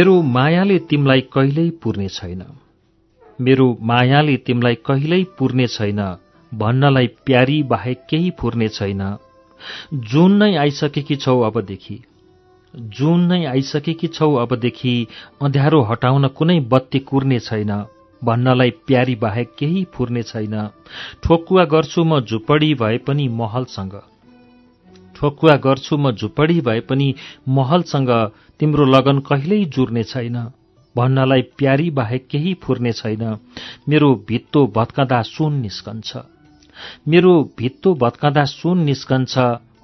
मेरो मायाले तिमलाई कहिल्यै पुर्ने छैन। मेरो मायाले तिमलाई कहिल्यै पुर्ने छैन भन्नलाई प्यारी बाहेक केही फुर्ने छैन। जुन नै आइसकेकी छौ अबदेखि जुन नै आइसकेकी छौ अबदेखि अँध्यारो हटाउन कुनै बत्ती कुर्ने छैन भन्नलाई प्यारी बाहेक केही फुर्ने छैन। ठोकुवा गर्छु म झुपडी भए पनि महलसँग। ठोकुवा गर्छु म झुपडी भए पनि महलसँग तिम्रो लगन कहिल्यै जुर्ने छैन। भन्नलाई प्यारी बाहेक केही फुर्ने छैन। मेरो भित्तो भत्कँदा सुन निस्कन्छ। मेरो भित्तो भत्कँदा सुन निस्कन्छ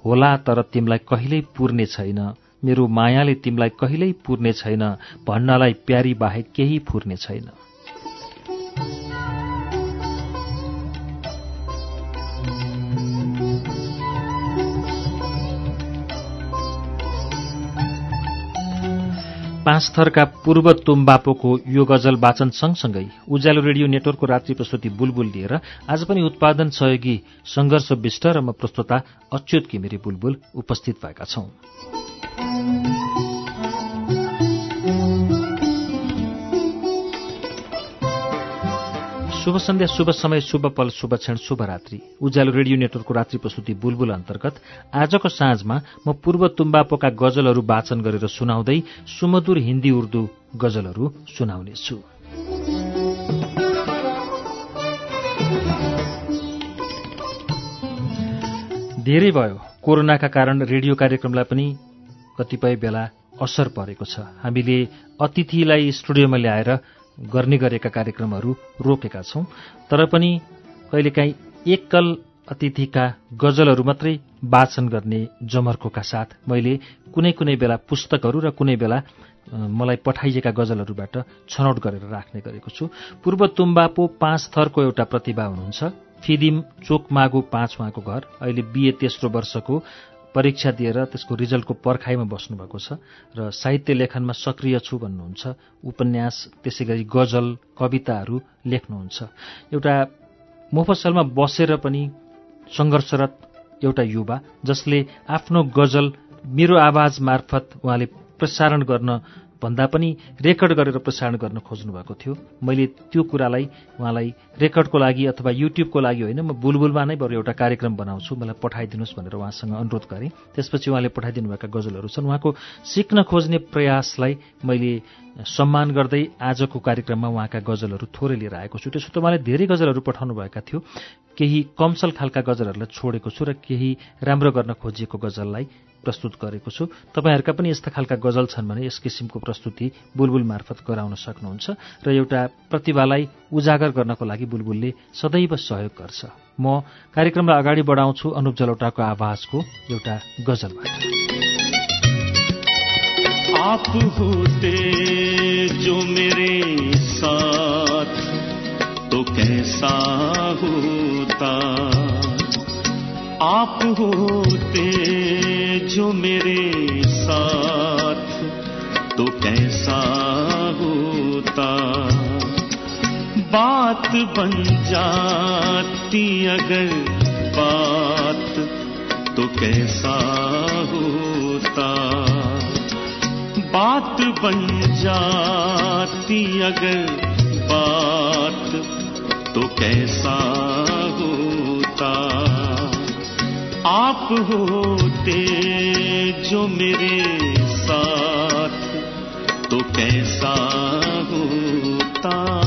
होला तर तिमीलाई कहिल्यै पुर्ने छैन। मेरो मायाले तिमीलाई कहिल्यै पुर्ने छैन। भन्नलाई प्यारी बाहेक केही फुर्ने छैन। पाँच थरका पूर्व तुम्बापोको यो गजल वाचन सँगसँगै उज्यालो रेडियो नेटवर्कको रात्रि प्रस्तुति बुलबुल लिएर आज पनि उत्पादन सहयोगी संघर्ष विष्ट र म प्रस्तुता अच्युत किमिरी बुलबुल उपस्थित भएका छौं। शुभ सन्ध्या शुभ समय शुभ पल शुभ क्षण शुभ रात्रि। उज्यालो रेडियो नेटवर्कको रात्रि प्रस्तुति बुलबुल अन्तर्गत। आजको साँझमा म पूर्व तुम्बापोका गजलहरू वाचन गरेर सुनाउँदै सुमधुर हिन्दी उर्दू गजलहरू सुनाउनेछु। धेरै भयो। कोरोनाका कारण रेडियो कार्यक्रमलाई पनि कतिपय बेला असर परेको छ। हामीले अतिथिलाई स्टुडियोमा ल्याएर गर्ने गरेका कार्यक्रमहरू रोकेका छौं। तर पनि कहिलेकाहीँ एकल अतिथिका गजलहरू मात्रै वाचन गर्ने जमर्कोका साथ मैले कुनै कुनै बेला पुस्तकहरू र कुनै बेला मलाई पठाइएका गजलहरूबाट छनौट गरेर राख्ने गरेको छु। पूर्व तुम्बापो पाँच थरको एउटा प्रतिभा हुनुहुन्छ। फिदिम चोकमागु पाँच उहाँको घर। अहिले बिए तेस्रो वर्षको परीक्षा दिएर त्यसको रिजल्टको पर्खाइमा बस्नुभएको छ र साहित्य लेखनमा सक्रिय छु भन्नुहुन्छ उपन्यास त्यसै गरी गजल कविताहरू लेख्नुहुन्छ। एउटा मोफसलमा बसेर पनि सङ्घर्षरत एउटा युवा जसले आफ्नो गजल मेरो आवाज मार्फत उहाँले प्रसारण गर्न भन्दा पनि रेकर्ड गरेर प्रसारण गर्न खोज्नु भएको थियो। मैले त्यो कुरालाई उहाँलाई रेकर्डको लागि अथवा युट्युबको लागि होइन म बुलबुलमा नै बरु एउटा कार्यक्रम बनाउँछु मलाई पठाइदिनुहोस् भनेर उहाँसँग अनुरोध गरेँ। त्यसपछि उहाँले पठाइदिनुभएका गजलहरू छन्। उहाँको सिक्न खोज्ने प्रयासलाई मैले सम्मान गर्दै आजको कार्यक्रममा उहाँका गजलहरू थोरै लिएर आएको छु। त्यसो त उहाँले धेरै गजलहरू पठाउनुभएका थियो। केही कमसल खालका गजलहरूलाई छोडेको छु र केही राम्रो गर्न खोजिएको गजललाई प्रस्तुत गरेको छु। तपाईँहरूका पनि यस्ता खालका गजल छन् भने यस किसिमको प्रस्तुति बुलबुल मार्फत गराउन सक्नुहुन्छ र एउटा प्रतिभालाई उजागर गर्नको लागि बुलबुलले सदैव सहयोग गर्छ। म कार्यक्रमलाई अगाडि बढाउँछु। अनुप जलौटाको आवाजको एउटा गजलबाट। आप होते जो मेरे साथ तो कैसा होता? आप होते जो मेरे साथ तो कैसा होता? बात बन जाती अगर बात तो कैसा होता? बात बन जाती अगर बात तो कैसा होता? आप होते जो मेरे साथ तो कैसा होता?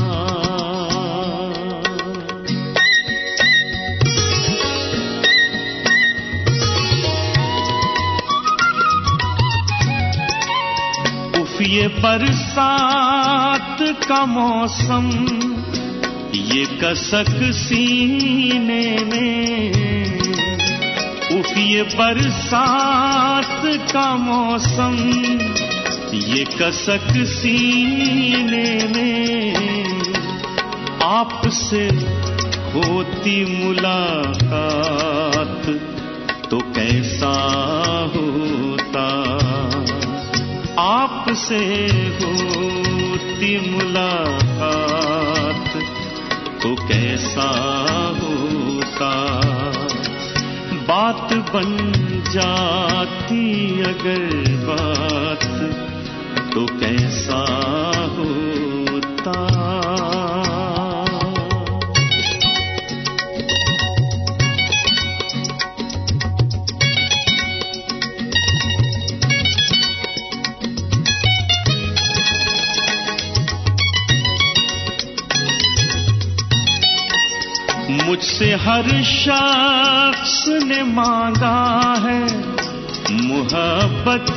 ये बरसात का मौसम, ये कसक सीने में उफ ये बरसात का मौसम, ये कसक सीने में आपसे होती मुलाकात तो कैसा होता? आपसे होती मुलाकात तो कैसा होता? बात बन जाती अगर बात तो कैसा होता? मुझसे हर शख्स ने मांगा है मोहब्बत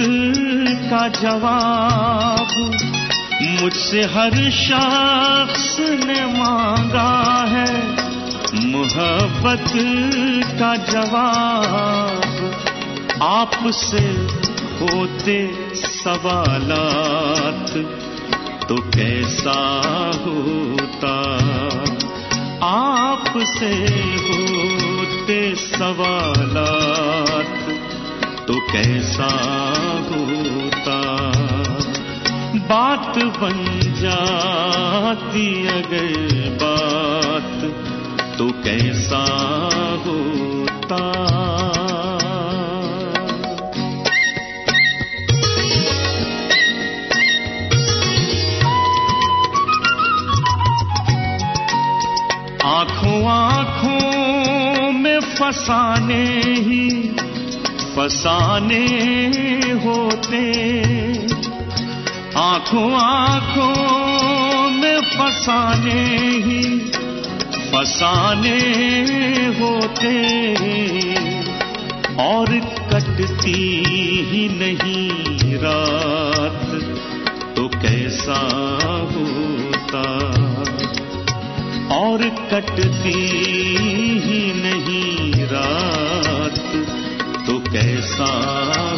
का जवाब। मुझसे हर शख्स ने मांगा है मोहब्बत का जवाब। आपसे होते सवालात तो कैसा होता? आपसे होते सवाल तो कैसा होता? बात बन जाती अगर बात तो कैसा होता? आँखों में फसाने ही फसाने होते। आँखों आँखों में फसाने ही फसाने होते। और कटती ही नहीं रात तो कैसा होता? और कटती ही नहीं रात तो कैसा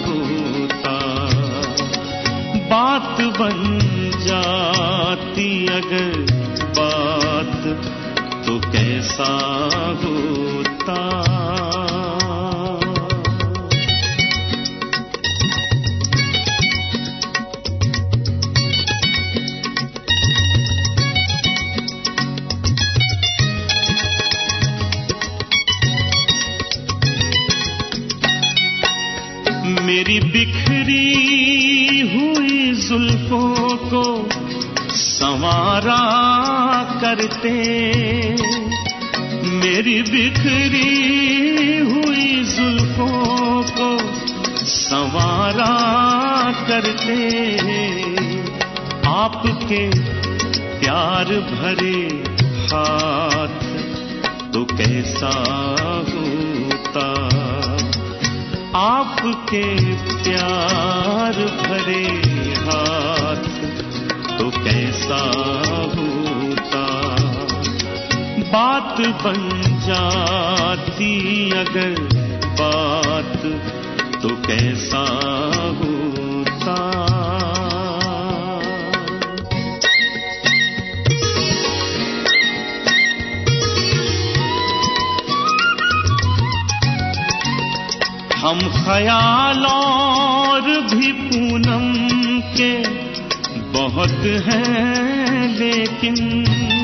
होता? बात बन जाती अगर बात तो कैसा होता? करते। मेरी बिखरी हुई जुल्फों को संवारा करते। आपके प्यार भरे हाथ तो कैसा होता? आपके प्यार भरे हाथ तो कैसा बात बन जाती अगर बात तो कैसा होता? हम ख्याल और भी पूनम के बहुत हैं, लेकिन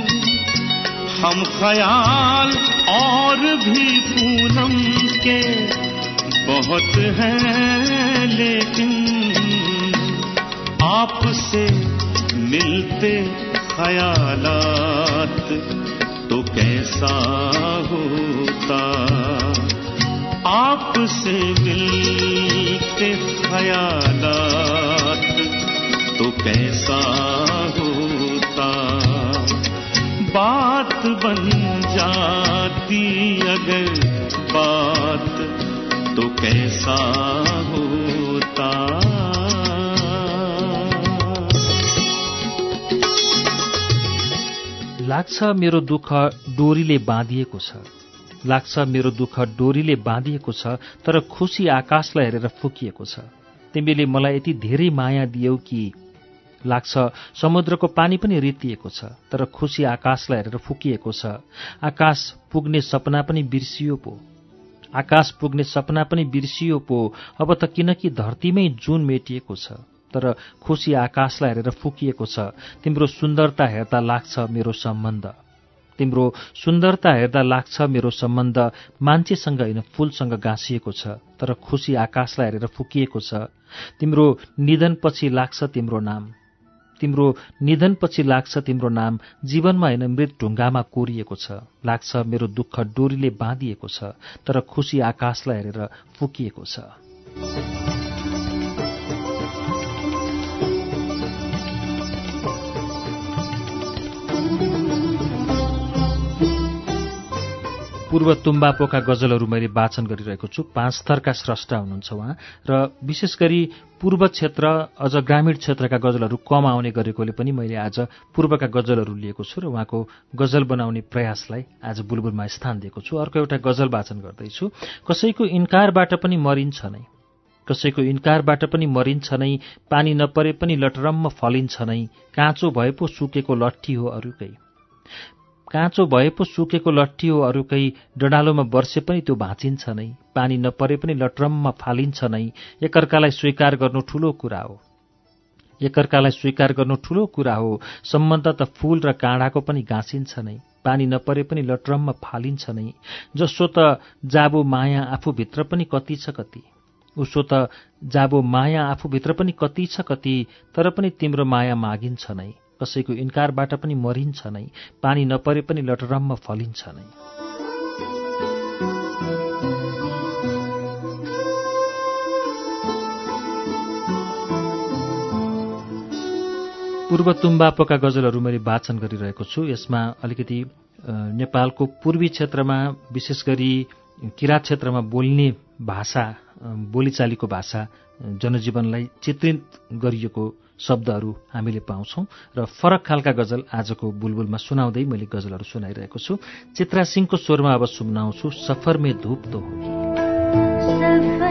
हम ख्याल और भी पूनम के बहुत हैं, लेकिन आपसे मिलते ख्यालात तो कैसा होता? आपसे मिलते ख्यालात तो कैसा होता? बात बन जाती अगर बात तो कैसा होता? लाग्छ मेरो दुःख डोरीले बाँधिएको छ। लाग्छ मेरो दुःख डोरीले बाँधिएको छ तर खुसी आकाशलाई हेरेर फुकिएको छ। तिमीले मलाई यति धेरै माया दियौ कि लाग्छ। समुद्रको पानी पनि रितिएको छ तर खुसी आकाशलाई हेरेर फुकिएको छ। आकाश पुग्ने सपना पनि बिर्सियो पो। आकाश पुग्ने सपना पनि बिर्सियो पो। अब त किनकि धरतीमै जुन मेटिएको छ तर खुसी आकाशलाई हेरेर फुकिएको छ। तिम्रो सुन्दरता हेर्दा लाग्छ मेरो सम्बन्ध। तिम्रो सुन्दरता हेर्दा लाग्छ मेरो सम्बन्ध। मान्छेसँग होइन फूलसँग गाँसिएको छ तर खुसी आकाशलाई हेरेर फुकिएको छ। तिम्रो निधनपछि लाग्छ तिम्रो नाम। तिम्रो निधनपछि लाग्छ तिम्रो नाम जीवनमा होइन मृत ढुङ्गामा कोरिएको छ। लाग्छ मेरो दुःख डोरीले बाँधिएको छ तर खुसी आकाशलाई हेरेर फुकिएको छ। पूर्व तुम्बापोका गजलहरू मैले वाचन गरिरहेको छु। पाँच थरका स्रष्टा हुनुहुन्छ उहाँ। र विशेष गरी पूर्व क्षेत्र अझ ग्रामीण क्षेत्रका गजलहरू कम आउने गरेकोले पनि मैले आज पूर्वका गजलहरू लिएको छु र उहाँको गजल बनाउने प्रयासलाई आज बुलबुलमा स्थान दिएको छु। अर्को एउटा गजल वाचन गर्दैछु। कसैको इन्कारबाट पनि मरिन्छ नै कसैको इन्कारबाट पनि मरिन्छ नै पानी नपरे पनि लटरम्म फलिन्छ नै काँचो भए पो सुकेको लट्ठी हो अरूकै। काँचो भए पो सुकेको लट्ठी हो अरूकै डडालोमा वर्षे पनि त्यो भाँचिन्छ नै। पानी नपरे पनि लटरम्म फालिन्छ नै। एकअर्कालाई स्वीकार गर्नु ठूलो कुरा हो। एकअर्कालाई स्वीकार गर्नु ठूलो कुरा हो। सम्बन्ध त फूल र काँडाको पनि गाँसिन्छ नै। पानी नपरे पनि लटरम्म फालिन्छ नै। जसो त जाबो माया आफूभित्र पनि कति छ कति। उसो त जाबो माया आफूभित्र पनि कति छ कति तर पनि तिम्रो माया मागिन्छ नै। कसैको इन्कारबाट पनि मरिन्छ नै पानी नपरे पनि लटरम्म फलिन्छ नै। पूर्व तुम्बापोका गजलहरू मैले वाचन गरिरहेको छु। यसमा अलिकति नेपालको पूर्वी क्षेत्रमा विशेष गरी किराँत क्षेत्रमा बोल्ने भाषा बोलीचालीको भाषा जनजीवनलाई चित्रित गरिएको शब्दहरू हामीले पाउँछौँ र फरक खालका गजल आजको बुलबुलमा सुनाउँदै मैले गजलहरू सुनाइरहेको छु। चित्रा सिंहको स्वरमा अब सुनाउँछु सफरमे धुप तो एक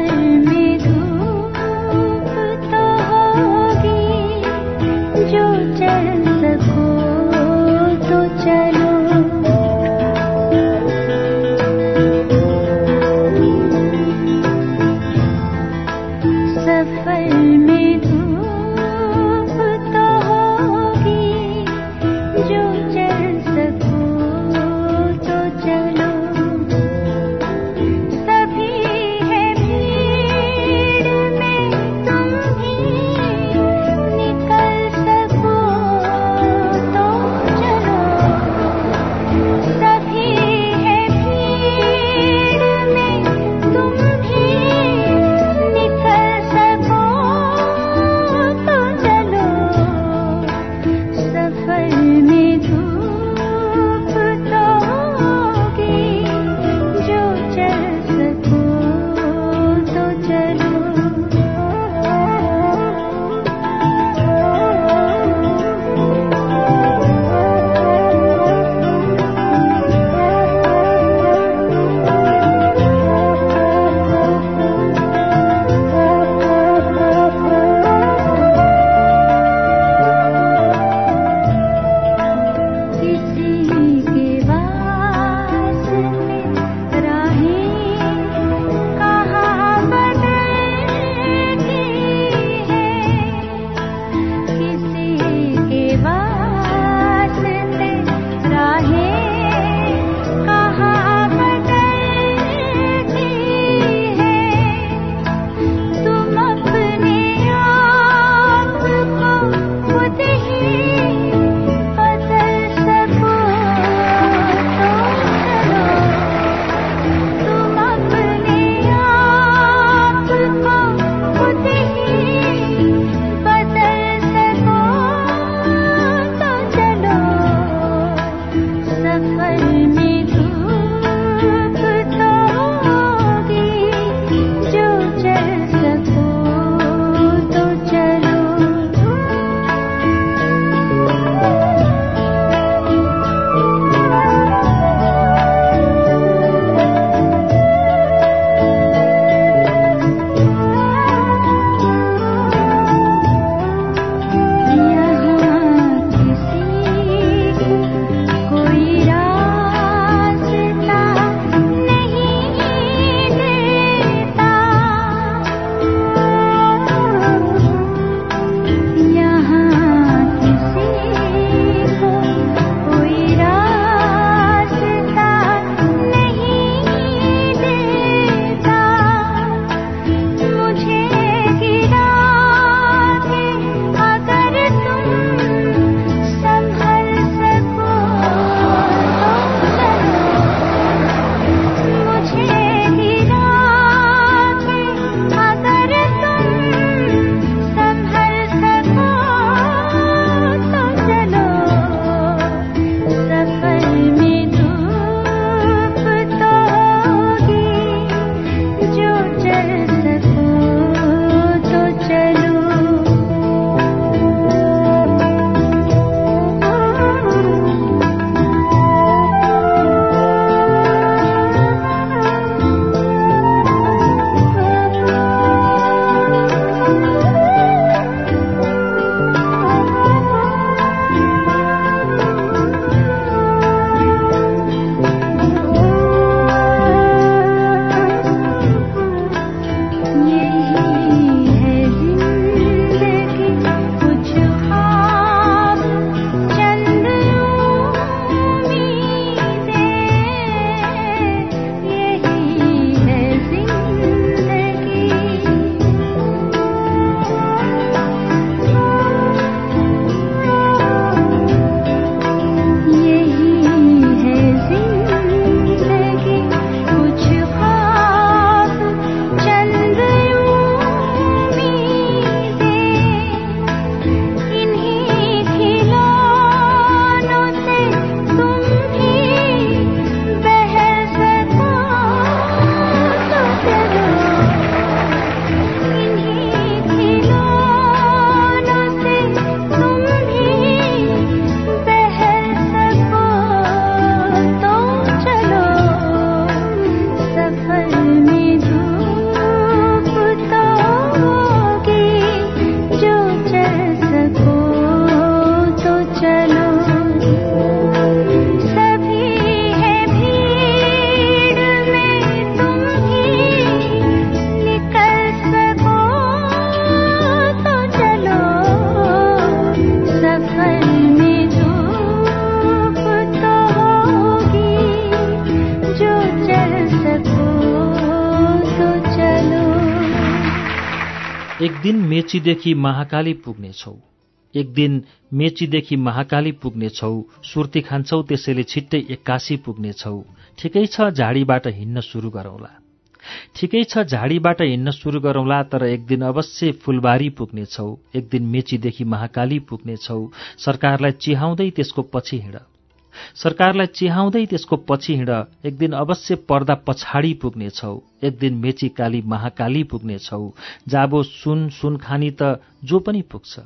मेचीदेखि महाकाली पुग्नेछौ। एक दिन मेचीदेखि महाकाली पुग्नेछौ सुर्ती खान्छौ त्यसैले छिट्टै एक्कासी पुग्नेछौ। ठिकै छ झाडीबाट हिँड्न सुरु गरौँला। ठिकै छ झाडीबाट हिँड्न सुरु गरौँला तर एक दिन अवश्य फुलबारी पुग्नेछौ। एक दिन मेचीदेखि महाकाली पुग्नेछौ। सरकारलाई चिहाउँदै त्यसको पछि हिँड। सरकारलाई चिहाउँदै त्यसको पछि हिँड एक दिन अवश्य पर्दा पछाडि पुग्नेछौ एक दिन मेची काली महाकाली पुग्नेछौ। जाबो सुन सुन खानी त जो पनि पुग्छ।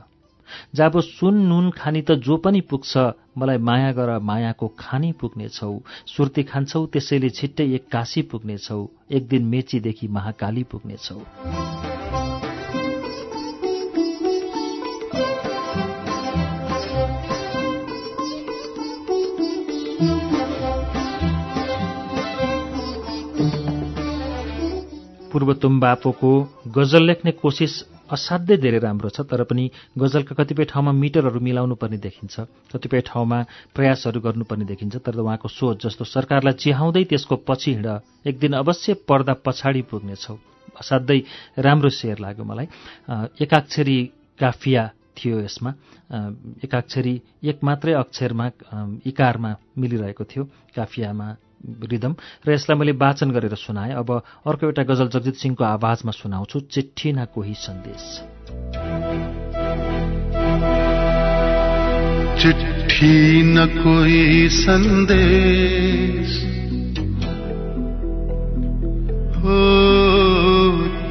जाबो सुन नुन खानी त जो पनि पुग्छ मलाई माया गर मायाको खानी पुग्नेछौ। सुर्ती खान्छौ त्यसैले छिट्टै एक काशी पुग्नेछौ। एक दिन मेचीदेखि महाकाली पुग्नेछौ। पूर्व तुम्बापोको गजल लेख्ने कोसिस असाध्यै धेरै राम्रो छ तर पनि गजलका कतिपय ठाउँमा मिटरहरू मिलाउनु पर्ने देखिन्छ कतिपय ठाउँमा प्रयासहरू गर्नुपर्ने देखिन्छ तर उहाँको सोच जस्तो सरकारलाई चिहाउँदै त्यसको पछि हिँड एक दिन अवश्य पर्दा पछाडि पुग्नेछौ। असाध्यै राम्रो शेर लाग्यो मलाई। एकाक्षरी काफिया थियो यसमा। एकाक्षरी एक मात्रै अक्षरमा इकारमा मिलिरहेको थियो काफियामा। रिदम र यसलाई मैले वाचन गरेर सुनाएँ। अब अर्को एउटा गजल जगजित सिंहको आवाजमा सुनाउँछु। चिट्ठी न कोही सन्देश। चिट्ठी न कोही सन्देश। हो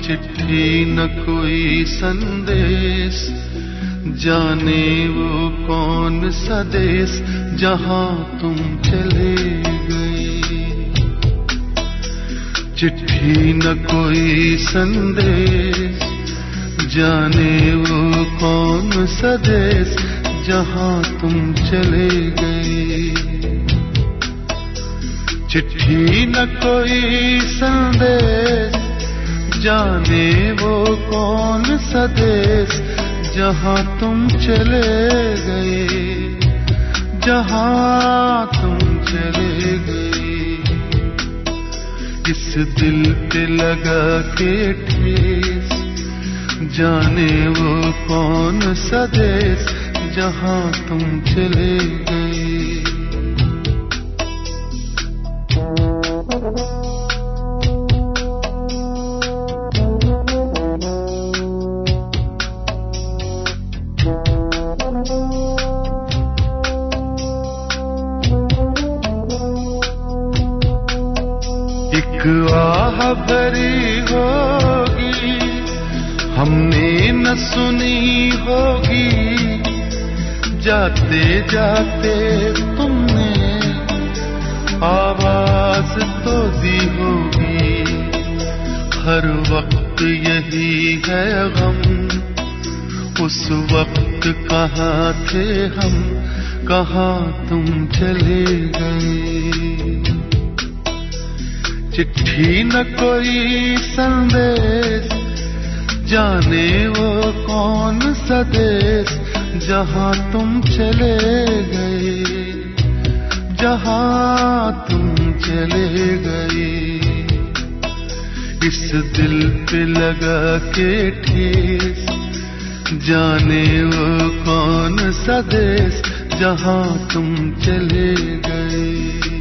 चिट्ठी न कोई संदेश जाने वो कौन सा देश जहां तुम चले? चिट्ठी न कोई संदेश। जाने वो कौन सदेश देश जहाँ तुम चले गए। चिट्ठी न कोई संदेश। जाने वो कौन सदेश देश जहाँ तुम चले गए। जहाँ तुम चले गए। इस दिल पे लगा के ठेस। जाने वो कौन सा देश जहाँ तुम चले गए। आह भरी होगी, हमने न सुनी होगी। जाते जाते तुमने आवाज़ तो दी होगी। हर वक्त यही है गम, उस वक्त कहाँ थे हम, कहाँ तुम चले गए। चिट्ठी न कोई संदेश। जाने वो कौन सा देश जहाँ तुम चले गए। जहाँ तुम चले गए। इस दिल पे लगा के ठेस। जाने वो कौन सा देश जहाँ तुम चले गए।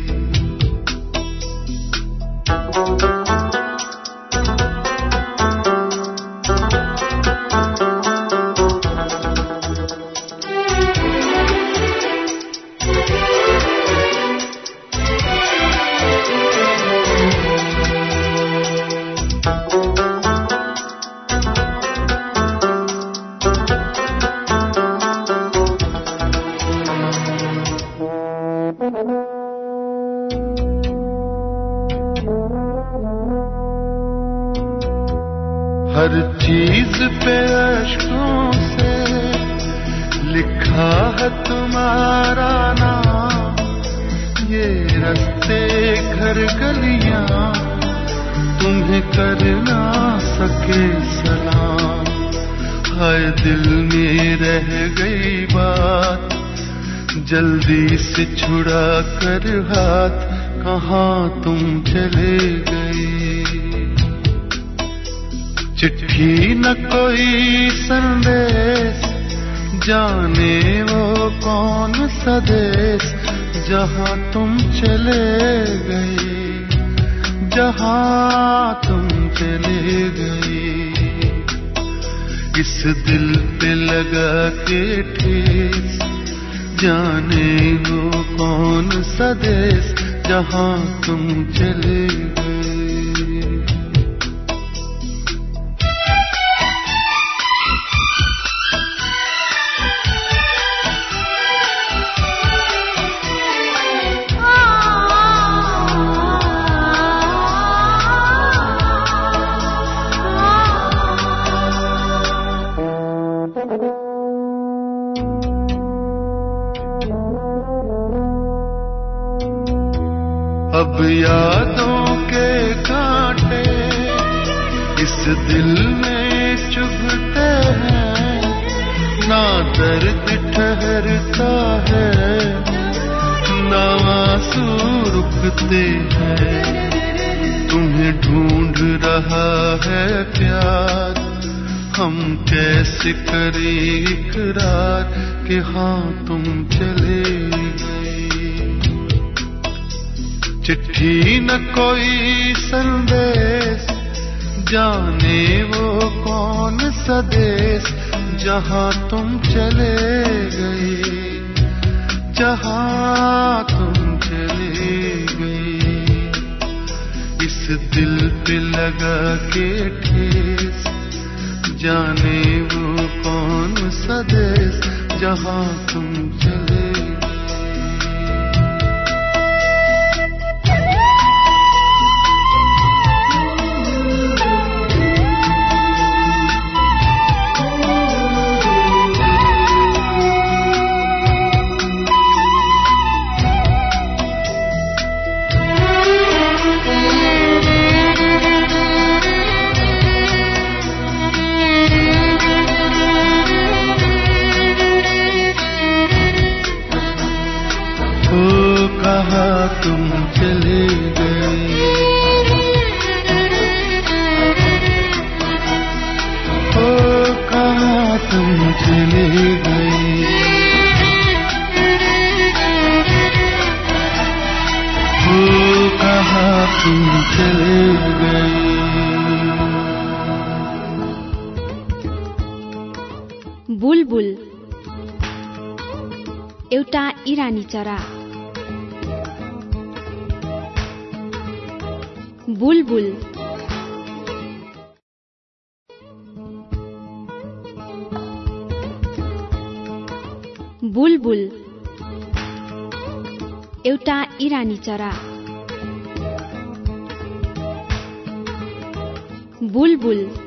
सा देश जहाँ तुम चले जहाँ तुम चले गए इस दिल पे लगा के ठेस। जाने वो कौन सदेश देश जहाँ तुम एउटा इरानी चरा। बुलबुल। बुलबुल। एउटा इरानी चरा। बुलबुल।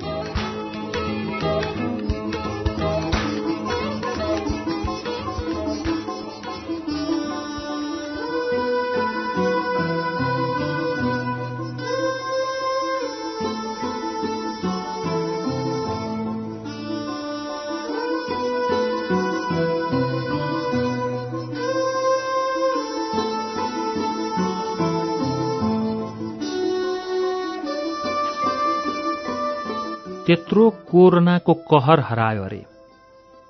कोरोनाको कहर हरायो अरे।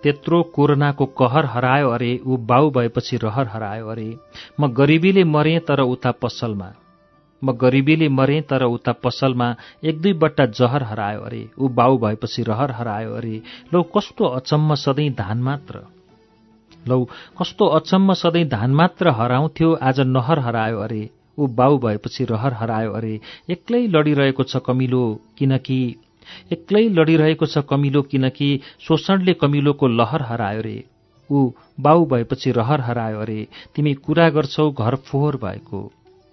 त्यत्रो कोरोनाको कहर हरायो अरे ऊ बाउ भएपछि रहर हरायो अरे। म गरिबीले मरेँ तर उता पसलमा। म गरिबीले मरेँ तर उता पसलमा एक दुई बट्टा जहर हरायो अरे ऊ बाउ भएपछि रहर हरायो अरे। लौ कस्तो अचम्म सधैँ धान मात्र। लौ कस्तो अचम्म सधैँ धान मात्र हराउँथ्यो आज नहर हरायो अरे। ऊ बाउ भएपछि रहर हरायो अरे। एक्लै लडिरहेको छ कमिलो किनकि एक्लै लडिरहेको छ कमिलो किनकि शोषणले कमिलोको लहर हरायो रे। ऊ बाउ भएपछि रहर हरायो अरे तिमी कुरा गर्छौ घर फोहोर भएको।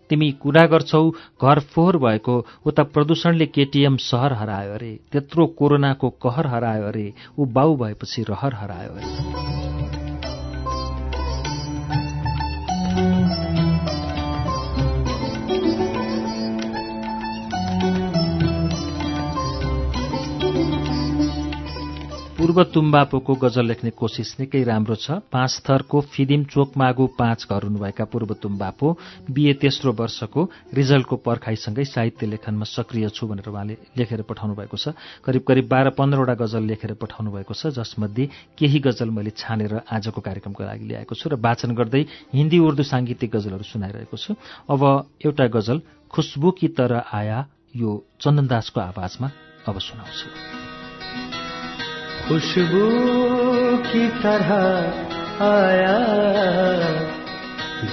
तिमी कुरा गर्छौ घर फोहोर भएको। उता प्रदूषणले केटीएम सहर हरायो अरे त्यत्रो कोरोनाको कहर हरायो अरे ऊ बाउ भएपछि रहर हरायो अरे पूर्व तुम्बापोको गजल लेख्ने कोसिस निकै राम्रो छ। पाँच थरको फिदिम चोकमागु पाँच घर हुनुभएका पूर्व तुम्बापो बिए तेस्रो वर्षको रिजल्टको पर्खाइसँगै साहित्य लेखनमा सक्रिय छु भनेर उहाँले लेखेर पठाउनु भएको छ। करिब करिब बाह्र पन्ध्रवटा गजल लेखेर पठाउनु भएको छ जसमध्ये केही गजल मैले छानेर आजको कार्यक्रमको लागि ल्याएको छु र वाचन गर्दै हिन्दी उर्दू साङ्गीतिक गजलहरू सुनाइरहेको छु। अब एउटा गजल खुसबु की तर आया यो चन्दनदासको आवाजमा अब सुनाउँछु। खुशबू की तरह आया।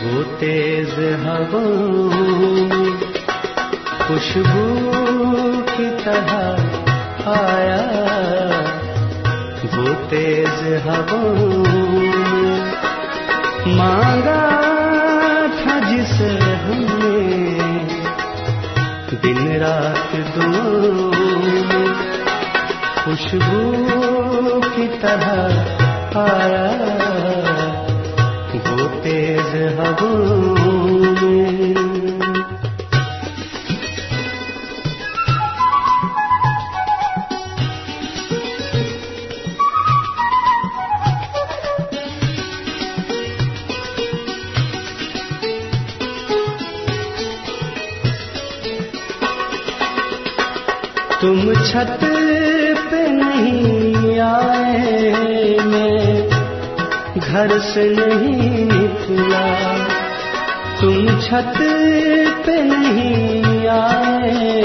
वो तेज हवाओं खुशबू की तरह आया। वो तेज हवाओं मांगा था जिसे हमने दिन रात दुआओं खुशबू की तरह आया वो तेज हवाओं में तुम छत घर से नहीं निकला। तुम छत पे नहीं आए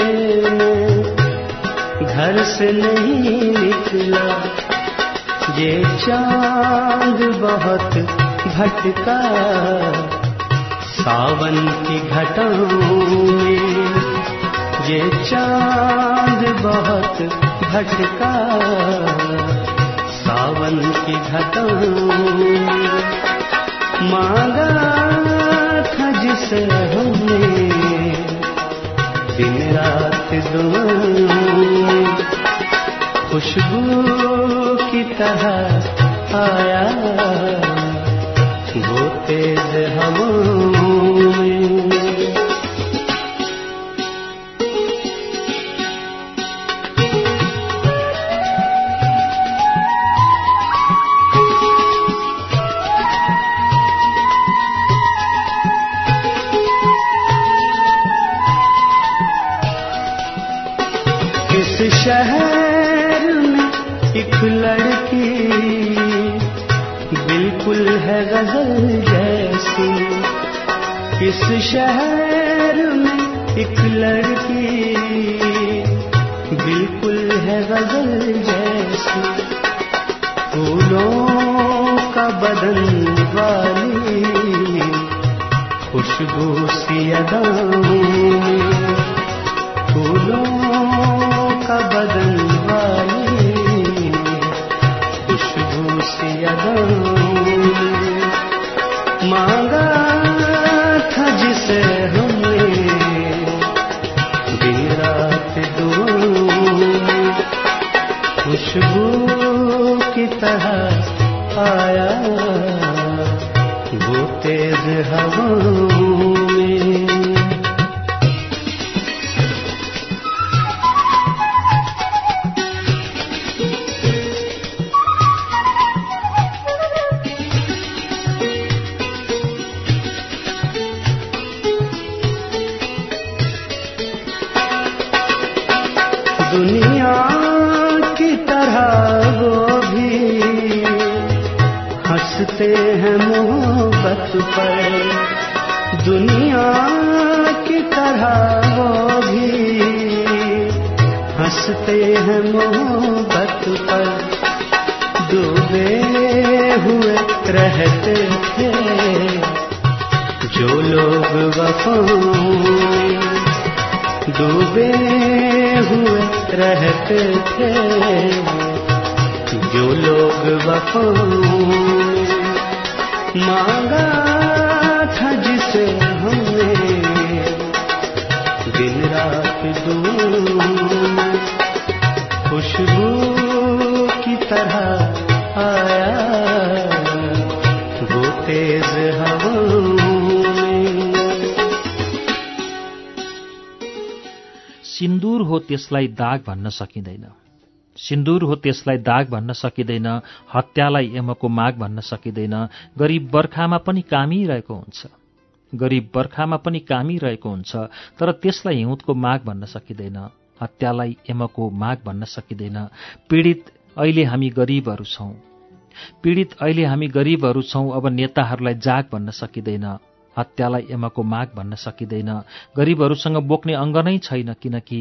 घर से नहीं निकला। ये चाँद बहुत भटका सावन की घटाओं में। ये चाँद बहुत भटका सावन की घटाओं मांगा था जिसे हमने दिन रात दुआओं खुशबू की तरह आया वो तेज हवाओं बदन वाली, खुशबू सी अदाओं फूलों का बदन वाली, खुशबू सी अदाओं मांगा था जिसे हमने दिन रात खुशबू ಮಾಡು रहते थे, जो लोग वफाओं डूबे हुए रहते थे, जो लोग वफाओं मांगा था जिसे हमने दिन रात दुआओं त्यसलाई दाग भन्न सकिँदैन। सिन्दूर हो त्यसलाई दाग भन्न सकिँदैन हत्यालाई यमको माग भन्न सकिँदैन। गरिब बर्खामा पनि कामिरहेको हुन्छ। गरिब बर्खामा पनि कामिरहेको हुन्छ तर त्यसलाई हिउँदको माग भन्न सकिँदैन हत्यालाई यमको माग भन्न सकिँदैन। पीडित अहिले हामी गरिबहरू छौँ। पीडित अहिले हामी गरिबहरू छौँ अब नेताहरूलाई जाग भन्न सकिँदैन हत्यालाई यमको माग भन्न सकिँदैन। गरिबहरूसँग बोक्ने अङ्ग नै छैन किनकि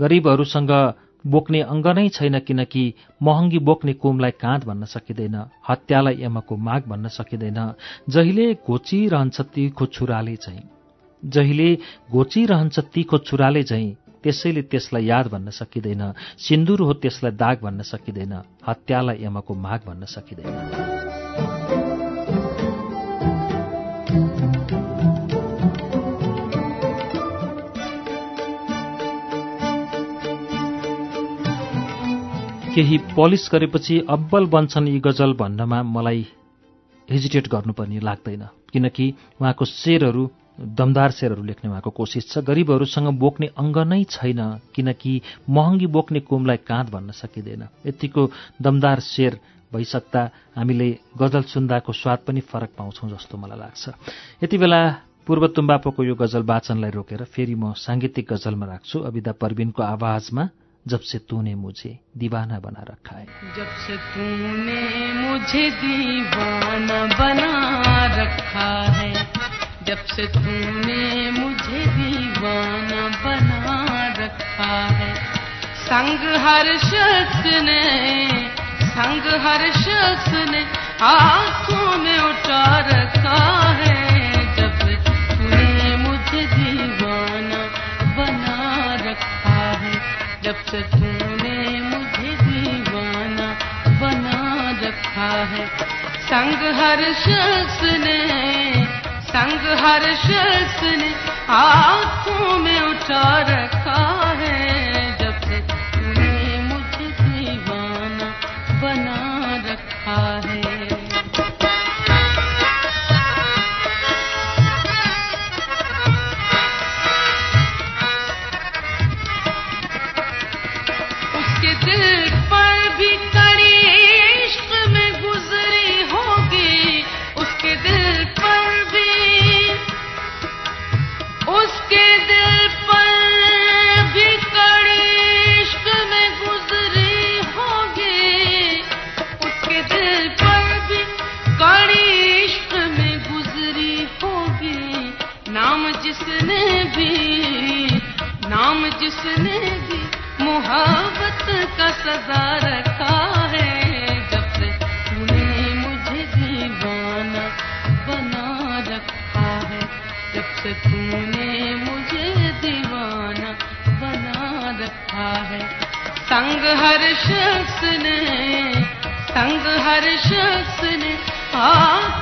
गरिबहरूसँग बोक्ने अङ्ग नै छैन किनकि महँगी बोक्ने कुमलाई काँध भन्न सकिँदैन हत्यालाई यमको माग भन्न सकिँदैन। जहिले घोचिरहन्छ तिखो छुराले झैँ। जहिले घोचिरहन्छ तिखो छुराले झैँ त्यसैले त्यसलाई याद भन्न सकिँदैन। सिन्दुर हो त्यसलाई दाग भन्न सकिँदैन हत्यालाई यमको माग भन्न सकिँदैन। केही पलिस गरेपछि अब्बल बन्छन् यी गजल भन्नमा मलाई हेजिटेट गर्नुपर्ने लाग्दैन। किनकि उहाँको शेरहरू दमदार शेरहरू लेख्ने उहाँको कोसिस छ। गरिबहरूसँग बोक्ने अङ्ग नै छैन किनकि महँगी बोक्ने कुमलाई काँध भन्न सकिँदैन। यतिको दमदार शेर भइसक्दा हामीले गजल सुन्दाको स्वाद पनि फरक पाउँछौँ जस्तो मलाई लाग्छ। यति बेला पूर्व तुम्बापोको यो गजल वाचनलाई रोकेर फेरि म साङ्गीतिक गजलमा राख्छु। अविदा परविनको आवाजमा जब से तूने मुझे दीवाना बना रखा है। जब से तूने मुझे दीवाना बना रखा है, जब से तूने मुझे दीवाना बना रखा है। संग हर शख्स ने, संग हर शख्स ने आँखों में उठा रखा है। तूने मुझे दीवाना बना रखा है। संग हर शख्स ने संग हर शख्स ने आँखों में उठा रखा मोहब्बत का सजा रखा है। जब से तूने मुझे दीवाना बना रखा है। जब से तूने मुझे दीवाना बना रखा है। संग हर शख्स ने, संग हर शख्स ने आँखों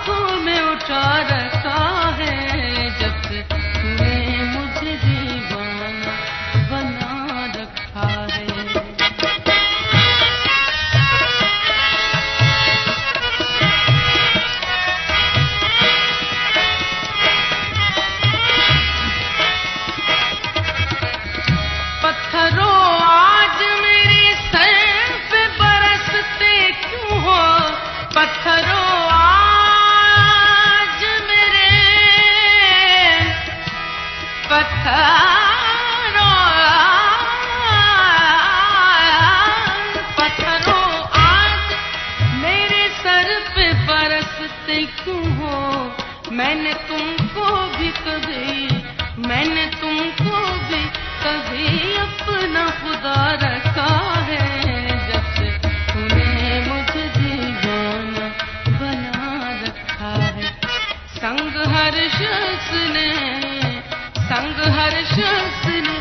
हर शख्स ने संग हर शख्स ने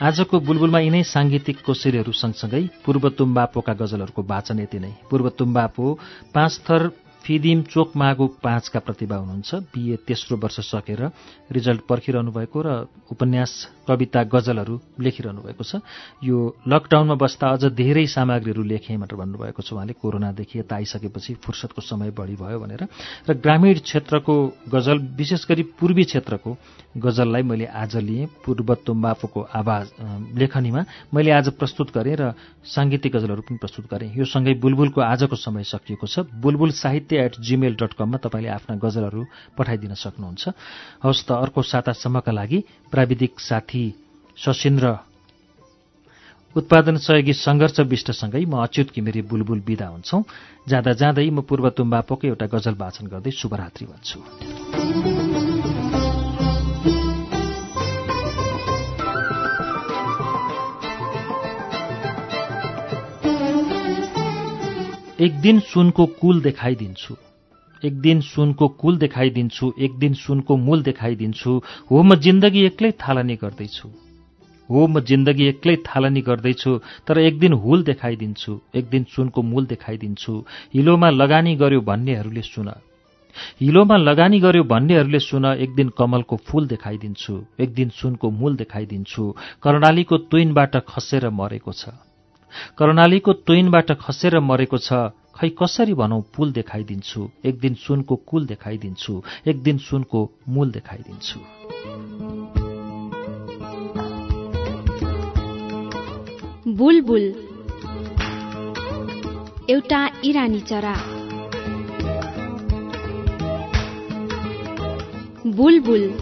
आजको बुलबुलमा यिनै साङ्गीतिक कोसेलीहरू सँगसँगै पूर्व तुम्बापोका गजलहरूको वाचन यति नै। पूर्व तुम्बापो पाँच थर फिदिम चोक मागो पाँचका प्रतिभा हुनुहुन्छ। बिए तेस्रो वर्ष सकेर रिजल्ट पर्खिरहनु भएको र उपन्यास कविता गजलहरू लेखिरहनु भएको छ। यो लकडाउनमा बस्दा अझ धेरै सामग्रीहरू लेखेँ भनेर भन्नुभएको छ। उहाँले कोरोनादेखि यता आइसकेपछि फुर्सदको समय बढी भयो भनेर। र ग्रामीण क्षेत्रको गजल विशेष गरी पूर्वी क्षेत्रको गजललाई मैले आज लिएँ। पूर्व तुम्बाफोको आवाज लेखनीमा मैले आज प्रस्तुत गरेँ र साङ्गीतिक गजलहरू पनि प्रस्तुत गरेँ। यो सँगै बुलबुलको आजको समय सकिएको छ। बुलबुल साहित्य एट जिमेल डट कममा तपाईँले आफ्ना गजलहरू पठाइदिन सक्नुहुन्छ। हवस् त अर्को सातासम्मका लागि प्राविधिक साथी सशिन्द्र। उत्पादन सहयोगी सङ्घर्ष विष्टसँगै म अच्युत किमिरी बुलबुल विदा हुन्छौ। जाँदा जाँदै म पूर्व तुम्बापोको एउटा गजल वाचन गर्दै शुभरात्रि भन्छु। एक दिन सुनको कुल देखाइदिन्छु। एक दिन सुनको कुल देखाइदिन्छु एक दिन सुनको मूल देखाइदिन्छु। हो म जिन्दगी एक्लै थालनी गर्दैछु। हो म जिन्दगी एक्लै थालनी गर्दैछु तर एक दिन हुल देखाइदिन्छु एक दिन सुनको मूल देखाइदिन्छु। हिलोमा लगानी गर्यो भन्नेहरूले सुन। हिलोमा लगानी गर्यो भन्नेहरूले सुन एक दिन कमलको फूल देखाइदिन्छु एक दिन सुनको मूल देखाइदिन्छु। कर्णालीको तुइनबाट खसेर मरेको छ। कर्णालीको तुइनबाट खसेर मरेको छ। खै कसरी भनौँ पुल देखाइदिन्छु। एक दिन सुनको कुल देखाइदिन्छु। एक दिन सुनको मूल देखाइदिन्छु। बुलबुल। एउटा इरानी चरा। बुलबुल।